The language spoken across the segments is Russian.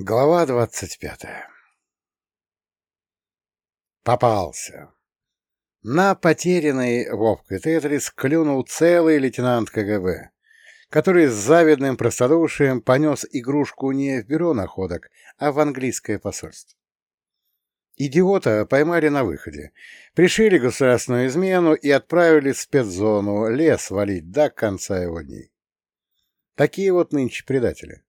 Глава двадцать пятая Попался. На потерянный Вовкой Тетрис клюнул целый лейтенант КГБ, который с завидным простодушием понес игрушку не в бюро находок, а в английское посольство. Идиота поймали на выходе, пришили государственную измену и отправили в спецзону лес валить до конца его дней. Такие вот нынче предатели.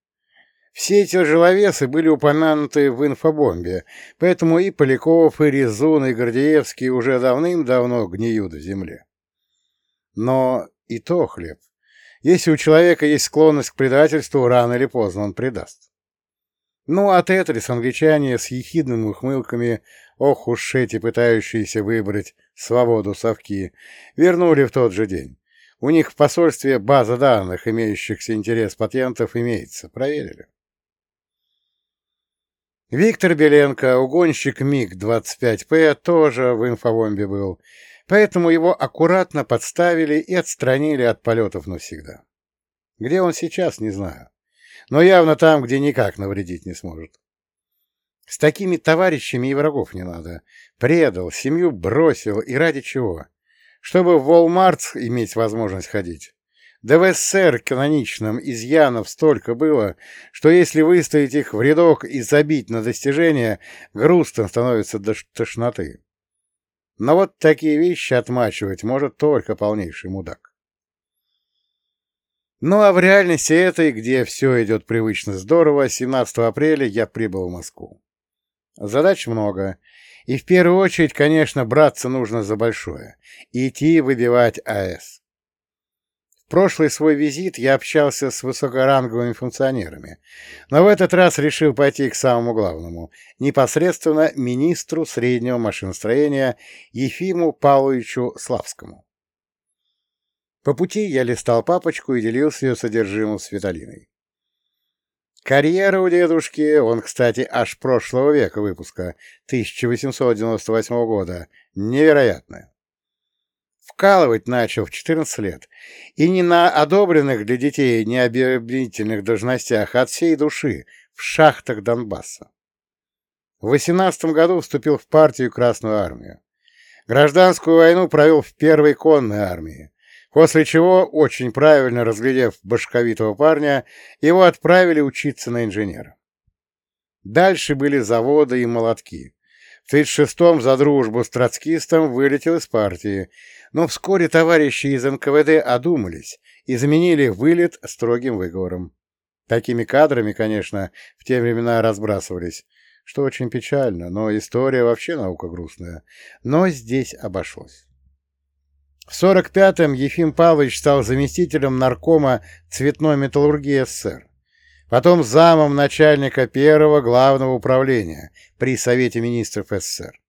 Все эти тяжеловесы были упомянуты в инфобомбе, поэтому и Поляков, и Резун, и Гордеевский уже давным-давно гниют в земле. Но и то хлеб. Если у человека есть склонность к предательству, рано или поздно он предаст. Ну, а Тетрис англичане с ехидными ухмылками, ох уж эти пытающиеся выбрать свободу совки, вернули в тот же день. У них в посольстве база данных, имеющихся интерес патентов, имеется. Проверили. Виктор Беленко, угонщик МиГ-25П, тоже в инфобомбе был, поэтому его аккуратно подставили и отстранили от полетов навсегда. Где он сейчас, не знаю, но явно там, где никак навредить не сможет. С такими товарищами и врагов не надо. Предал, семью бросил, и ради чего? Чтобы в Walmart иметь возможность ходить. Да в СССР каноничном изъянов столько было, что если выставить их в рядок и забить на достижения, грустно становится до тошноты. Но вот такие вещи отмачивать может только полнейший мудак. Ну а в реальности этой, где все идет привычно здорово, 17 апреля я прибыл в Москву. Задач много, и в первую очередь, конечно, браться нужно за большое — идти выбивать АЭС прошлый свой визит я общался с высокоранговыми функционерами, но в этот раз решил пойти к самому главному, непосредственно министру среднего машиностроения Ефиму Павловичу Славскому. По пути я листал папочку и делился ее содержимым с Виталиной. Карьера у дедушки, он, кстати, аж прошлого века выпуска, 1898 года, невероятная. Вкалывать начал в 14 лет, и не на одобренных для детей необъявительных должностях, а от всей души, в шахтах Донбасса. В 18 году вступил в партию Красную Армию. Гражданскую войну провел в первой конной армии, после чего, очень правильно разглядев башковитого парня, его отправили учиться на инженера. Дальше были заводы и молотки. В 36-м за дружбу с троцкистом вылетел из партии, но вскоре товарищи из НКВД одумались и заменили вылет строгим выговором. Такими кадрами, конечно, в те времена разбрасывались, что очень печально, но история вообще наука грустная. Но здесь обошлось. В 45-м Ефим Павлович стал заместителем наркома цветной металлургии СССР, потом замом начальника первого главного управления при Совете министров СССР.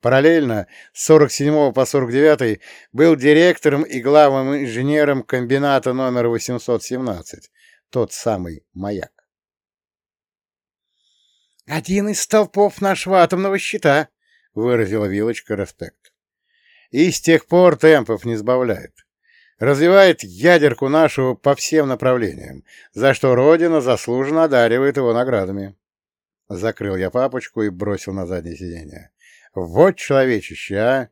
Параллельно с 47 по 49 был директором и главным инженером комбината номер 817, тот самый «Маяк». «Один из столпов нашего атомного щита», — выразила Вилочка респект. «И с тех пор темпов не сбавляет. Развивает ядерку нашу по всем направлениям, за что Родина заслуженно одаривает его наградами». Закрыл я папочку и бросил на заднее сиденье. Вот человечище, а!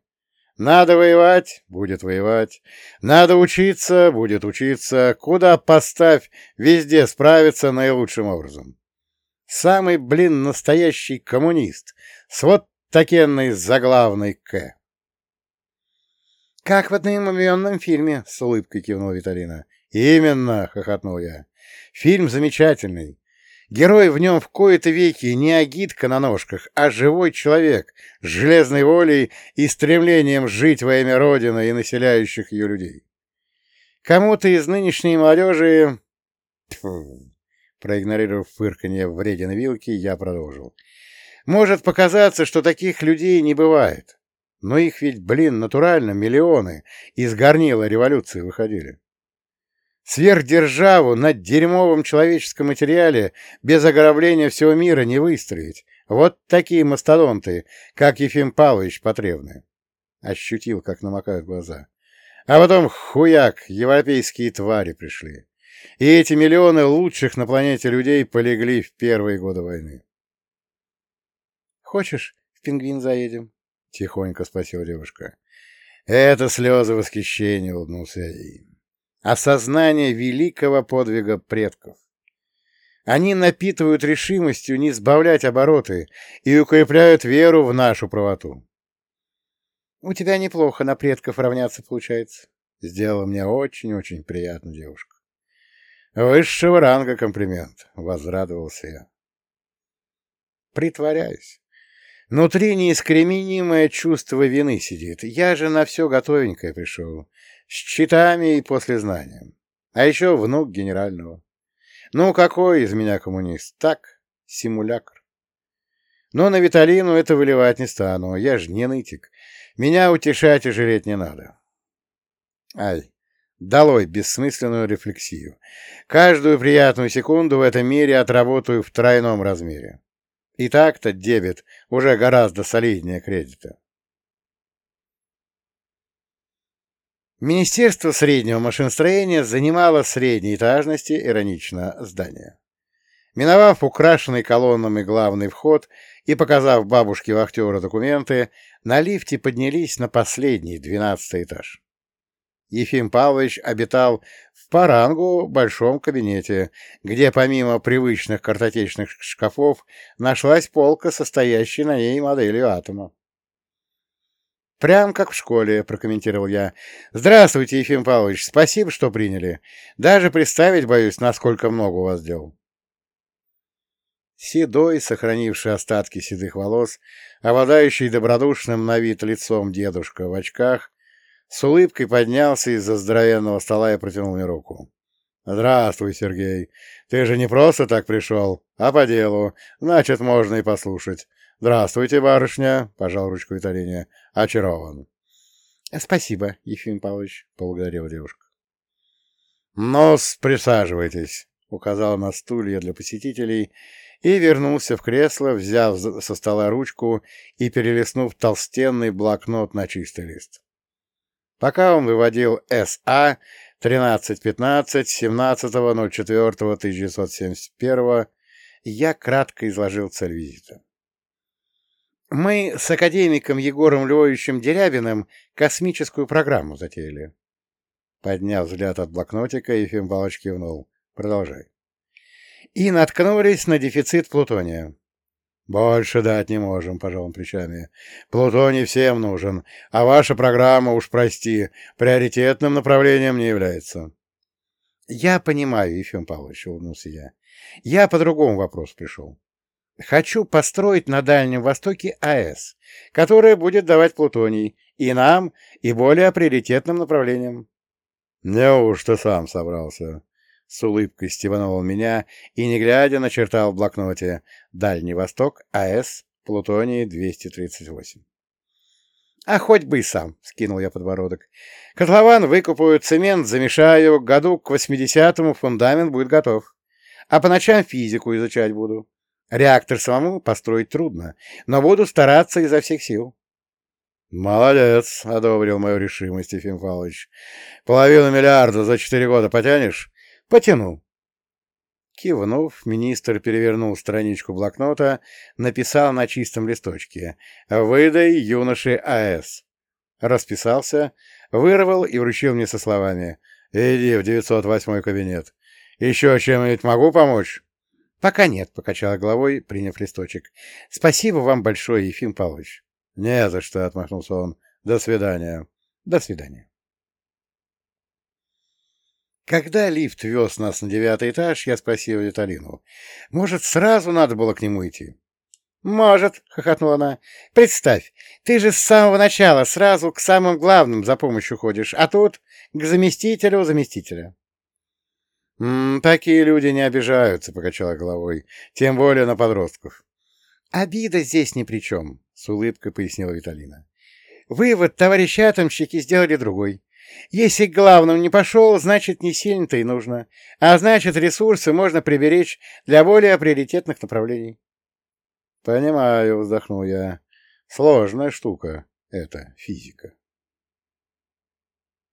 Надо воевать — будет воевать. Надо учиться — будет учиться. Куда поставь, везде справиться наилучшим образом. Самый, блин, настоящий коммунист. С вот такенной заглавной «К». «Как в одноименном фильме», — с улыбкой кивнула Виталина. «Именно», — хохотнул я. «Фильм замечательный. Герой в нем в кои-то веки не агитка на ножках, а живой человек с железной волей и стремлением жить во имя Родины и населяющих ее людей. Кому-то из нынешней молодежи... Тьфу, проигнорировав фырканье вреден вилки, я продолжил. Может показаться, что таких людей не бывает. Но их ведь, блин, натурально миллионы из горнила революции выходили. Сверхдержаву на дерьмовом человеческом материале без ограбления всего мира не выстроить. Вот такие мастодонты, как Ефим Павлович Потребный. Ощутил, как намокают глаза. А потом, хуяк, европейские твари пришли. И эти миллионы лучших на планете людей полегли в первые годы войны. «Хочешь, в пингвин заедем?» — тихонько спросила девушка. «Это слезы восхищения», — улыбнулся ей. «Осознание великого подвига предков. Они напитывают решимостью не сбавлять обороты и укрепляют веру в нашу правоту. — У тебя неплохо на предков равняться получается. Сделала мне очень-очень приятно девушка. Высшего ранга комплимент, — возрадовался я. Притворяюсь. Внутри неискоренимое чувство вины сидит. Я же на все готовенькое пришел. С читами и послезнанием. А еще внук генерального. Ну, какой из меня коммунист? Так, симулякр. Но на Виталину это выливать не стану, я же не нытик. Меня утешать и жалеть не надо. Ай, долой бессмысленную рефлексию. Каждую приятную секунду в этом мире отработаю в тройном размере. И так-то дебет уже гораздо солиднее кредита. Министерство среднего машиностроения занимало средней этажности иронично здание. Миновав украшенный колоннами главный вход и показав бабушке-вахтера документы, на лифте поднялись на последний, двенадцатый этаж. Ефим Павлович обитал в Парангу большом кабинете, где помимо привычных картотечных шкафов нашлась полка, состоящая на ней моделью атома. «Прям как в школе», — прокомментировал я. «Здравствуйте, Ефим Павлович, спасибо, что приняли. Даже представить боюсь, насколько много у вас дел». Седой, сохранивший остатки седых волос, обладающий добродушным на вид лицом дедушка в очках, с улыбкой поднялся из-за здоровенного стола и протянул мне руку. «Здравствуй, Сергей. Ты же не просто так пришел, а по делу. Значит, можно и послушать. «Здравствуйте, барышня!» — пожал ручку Виталине. «Очарован». «Спасибо, Ефим Павлович», — поблагодарила девушка. ну присаживайтесь», — указал на стулья для посетителей и вернулся в кресло, взяв со стола ручку и перелистнув толстенный блокнот на чистый лист. Пока он выводил СА 1315 17.04.1971, я кратко изложил цель визита. Мы с академиком Егором Львовичем Дерябиным космическую программу затеяли. Подняв взгляд от блокнотика, Ефим Балыч кивнул. Продолжай. И наткнулись на дефицит плутония. «Больше дать не можем», — пожал он плечами. «Плутоний всем нужен, а ваша программа, уж прости, приоритетным направлением не является». «Я понимаю, Ефим Павлович», — улыбнулся я. «Я по другому вопросу пришел. Хочу построить на Дальнем Востоке АЭС, которая будет давать плутоний и нам, и более приоритетным направлениям. — Неужто сам собрался? — с улыбкой стиванул меня и, не глядя, начертал в блокноте «Дальний Восток, АЭС, плутоний 238». «А хоть бы и сам», — скинул я подбородок. «Котлован выкупаю, цемент замешаю, году к восьмидесятому фундамент будет готов. А по ночам физику изучать буду. Реактор самому построить трудно, но буду стараться изо всех сил. — Молодец, — одобрил мою решимость Ефим Павлович. — Половину миллиарда за четыре года потянешь? — Потяну. Кивнув, министр перевернул страничку блокнота, написал на чистом листочке «Выдай юноше АЭС». Расписался, вырвал и вручил мне со словами «Иди в 908 кабинет. Еще чем-нибудь могу помочь?» «Пока нет», — покачала головой, приняв листочек. «Спасибо вам большое, Ефим Павлович». «Не за что», — отмахнулся он. «До свидания». «До свидания». Когда лифт вез нас на девятый этаж, я спросил Виталину. «Может, сразу надо было к нему идти?» «Может», — хохотнула она. «Представь, ты же с самого начала сразу к самым главным за помощью ходишь, а тут к заместителю заместителя». «М -м, «Такие люди не обижаются», — покачала головой, — «тем более на подростков». «Обида здесь ни при чем», — с улыбкой пояснила Виталина. «Вывод товарищи атомщики сделали другой. Если к главному не пошел, значит, не сильно-то и нужно. А значит, ресурсы можно приберечь для более приоритетных направлений». «Понимаю», — вздохнул я. «Сложная штука — это физика».